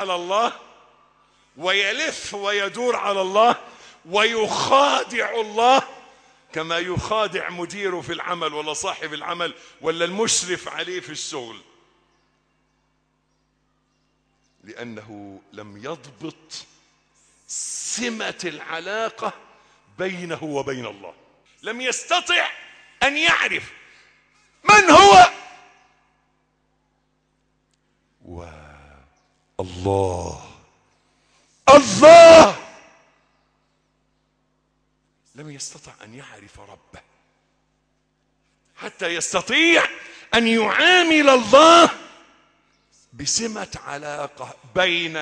على الله ويلف ويدور على الله ويخادع الله كما يخادع مديره في العمل ولا صاحب العمل ولا المشرف عليه في الشغل. لأنه لم يضبط سمة العلاقة بينه وبين الله. لم يستطع أن يعرف من هو. والله الله. لم يستطع أن يعرف ربه. حتى يستطيع أن يعامل الله بسمة علاقة بين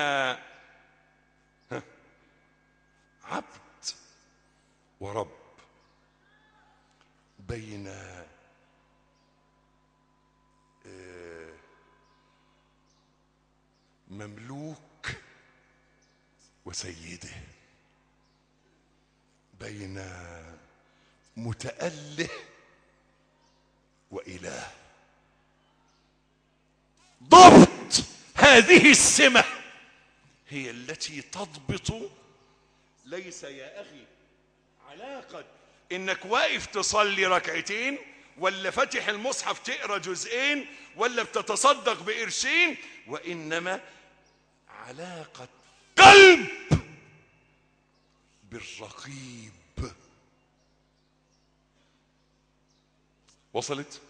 عبد ورب. بين مملوك وسيده بين متأله وإله. ضبط هذه السمة هي التي تضبط. ليس يا أخي علاقة. إنك واقف تصلي ركعتين ولا فتح المصحف تقرأ جزئين ولا بتتصدق بقرشين وإنما علاقة قلب بالرقيب. وصلت؟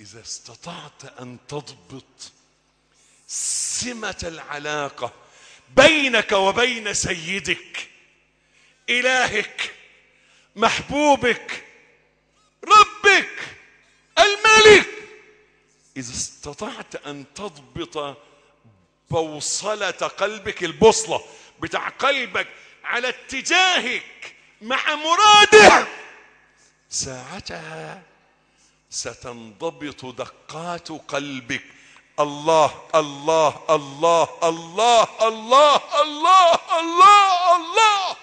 إذا استطعت أن تضبط سمة العلاقة بينك وبين سيدك إلهك محبوبك إذا استطعت أن تضبط بوصلة قلبك البوصلة بتاع قلبك على اتجاهك مع مراده ساعتها ستنضبط دقات قلبك. الله الله الله الله الله الله الله الله.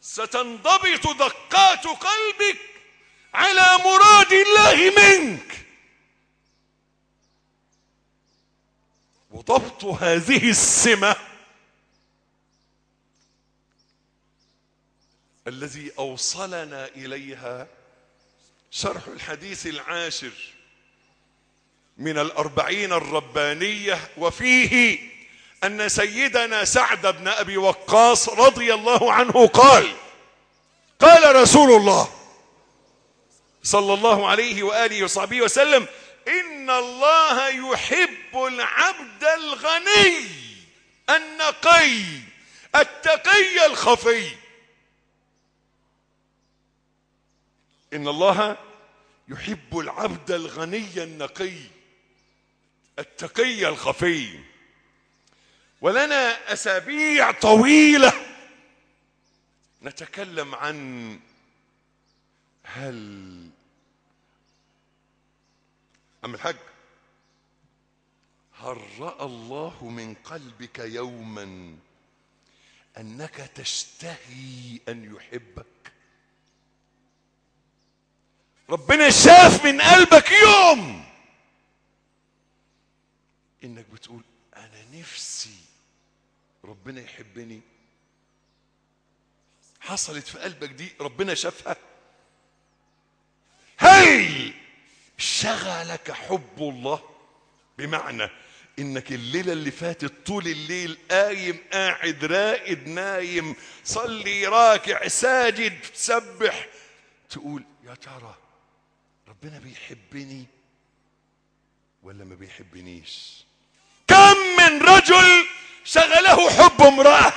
ستنضبط دقات قلبك على مراد الله منك. وضبط هذه السمة الذي أوصلنا إليها شرح الحديث العاشر من الأربعين الربانية وفيه أن سيدنا سعد بن أبي وقاص رضي الله عنه قال قال رسول الله صلى الله عليه وآله وصحبه وسلم إن الله يحب العبد الغني النقي التقي الخفي. إن الله يحب العبد الغني النقي التقي الخفي. ولنا أسابيع طويلة نتكلم عن هل أم الحج هل رأى الله من قلبك يوما أنك تشتهي أن يحبك؟ ربنا شاف من قلبك يوم إنك بتقول أنا نفسي ربنا يحبني. حصلت في قلبك دي ربنا شافها؟ هل شغلك حب الله. بمعنى إنك الليلة اللي فاتت طول الليل قايم قاعد راقد نايم صلي راكع ساجد تسبح تقول يا ترى ربنا بيحبني ولا ما بيحبنيش؟ كم من رجل شغله حب امرأة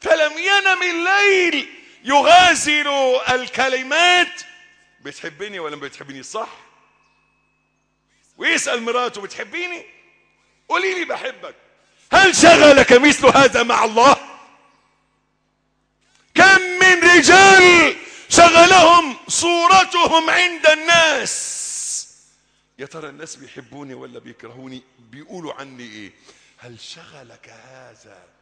فلم ينم الليل يغازل الكلمات بتحبني ولا ما بتحبني صح. ويسأل مراته بتحبيني؟ قولي لي بحبك. هل شغلك مثل هذا مع الله؟ كم من رجال شغلهم صورتهم عند الناس؟ يا ترى الناس بيحبوني ولا بيكرهوني؟ بيقولوا عني إيه؟ هل شغلك هذا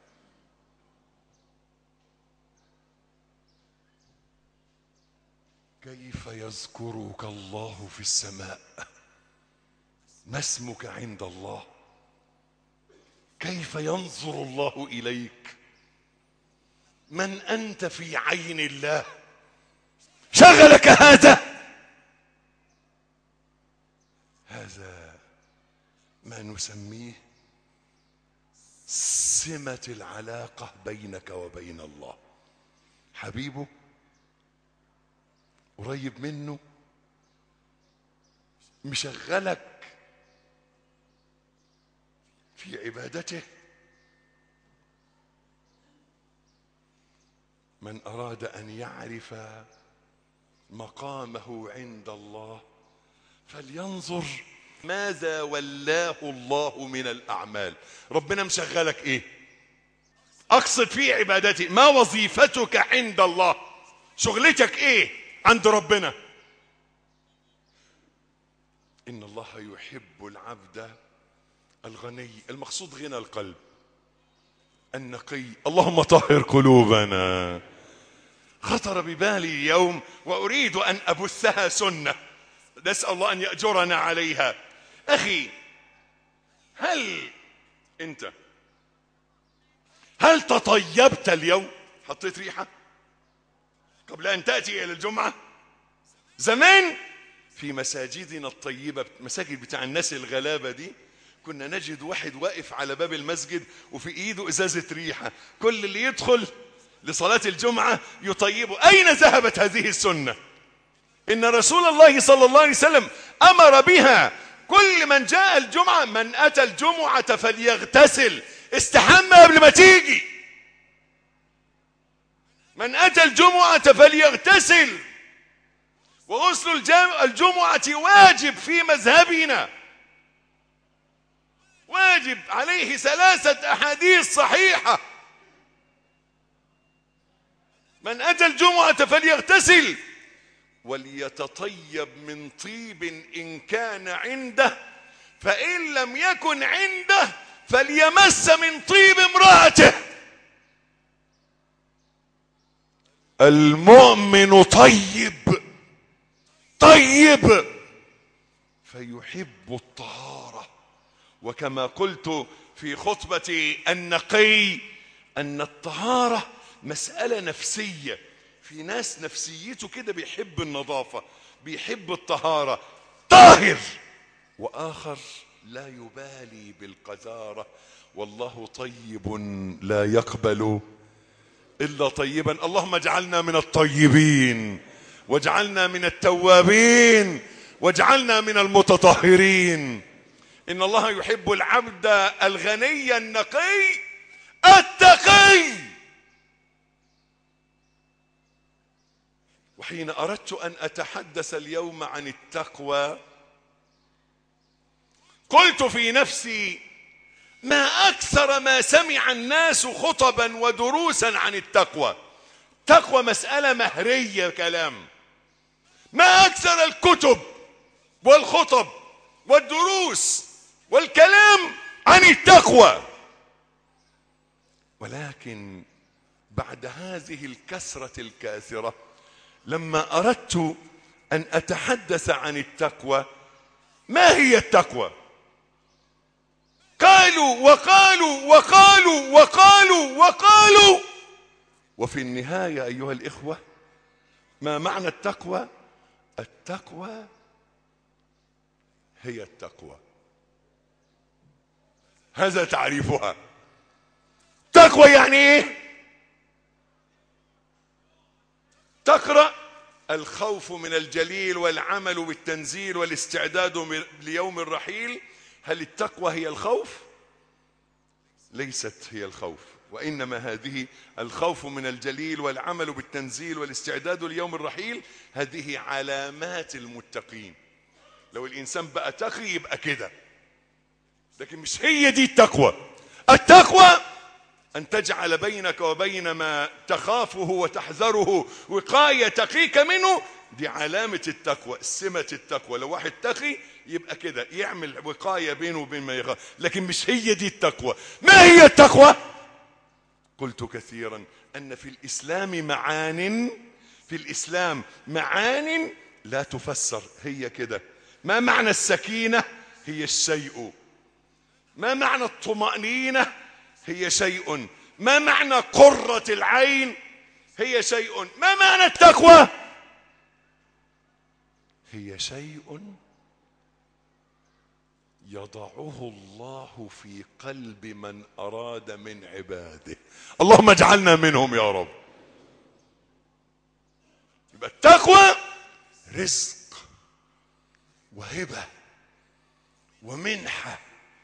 كيف يذكرك الله في السماء؟ ما اسمك عند الله؟ كيف ينظر الله إليك؟ من أنت في عين الله؟ شغلك هذا! هذا ما نسميه سمة العلاقة بينك وبين الله. حبيبه قريب منه مشغلك في عبادته. من أراد أن يعرف مقامه عند الله فلينظر ماذا ولاه الله من الأعمال. ربنا مشغلك إيه؟ أقصد في عبادتي ما وظيفتك عند الله؟ شغلتك إيه؟ عند ربنا. إن الله يحب العبد الغني المقصود غنى القلب. النقي. اللهم طهر قلوبنا. خطر ببالي اليوم وأريد أن أبثها سنة. نسأل الله أن يأجرنا عليها. أخي هل أنت هل تطيبت اليوم؟ حطيت ريحة؟ قبل أن تأتي إلى الجمعة. زمان في مساجدنا الطيبة مساجد بتاع الناس الغلابة دي كنا نجد واحد واقف على باب المسجد وفي إيده إزازة ريحة. كل اللي يدخل لصلاة الجمعة يطيبه. أين ذهبت هذه السنة؟ إن رسول الله صلى الله عليه وسلم أمر بها. كل من جاء الجمعة من أتى الجمعة فليغتسل. استحمى قبل ما تيجي. من أتى الجمعة فليغتسل. وغسل الجمعة واجب في مذهبنا. واجب عليه ثلاثة أحاديث صحيحة. من أتى الجمعة فليغتسل. وليتطيب من طيب إن كان عنده. فإن لم يكن عنده فليمس من طيب امرأته. المؤمن طيب طيب فيحب الطهارة. وكما قلت في خطبة النقي أن الطهارة مسألة نفسية. في ناس نفسيته كده بيحب النظافة بيحب الطهارة. طاهر! وآخر لا يبالي بالقذارة. والله طيب لا يقبل إلا طيبا. اللهم اجعلنا من الطيبين واجعلنا من التوابين واجعلنا من المتطهرين. إن الله يحب العبد الغني النقي التقي. وحين أردت أن أتحدث اليوم عن التقوى قلت في نفسي ما أكثر ما سمع الناس خطبا ودروسا عن التقوى. تقوى مسألة مهرية كلام. ما أكثر الكتب والخطب والدروس والكلام عن التقوى. ولكن بعد هذه الكثرة الكاثرة لما أردت أن أتحدث عن التقوى ما هي التقوى؟ قالوا وقالوا وقالوا وقالوا وقالوا وفي النهاية أيها الإخوة ما معنى التقوى؟ التقوى هي التقوى. هذا تعريفها. تقوى يعني إيه؟ تقرأ الخوف من الجليل والعمل بالتنزيل والاستعداد ليوم الرحيل هل التقوى هي الخوف؟ ليست هي الخوف وإنما هذه الخوف من الجليل والعمل بالتنزيل والاستعداد ليوم الرحيل. هذه علامات المتقين. لو الإنسان بقى تقي يبقى كده لكن مش هي دي التقوى. التقوى أن تجعل بينك وبين ما تخافه وتحذره وقاية تقيك منه دي علامه التقوى سمة التقوى. لو واحد تقي يبقى كده يعمل وقاية بينه وبين ما يخاف لكن مش هي دي التقوى. ما هي التقوى؟ قلت كثيرا أن في الإسلام معان في الإسلام معان لا تفسر هي كده. ما معنى السكينة؟ هي الشيء. ما معنى الطمأنينة؟ هي شيء. ما معنى قرة العين؟ هي شيء. ما معنى التقوى؟ هي شيء يضعه الله في قلب من أراد من عباده. اللهم اجعلنا منهم يا رب. يبقى التقوى رزق وهبة ومنحة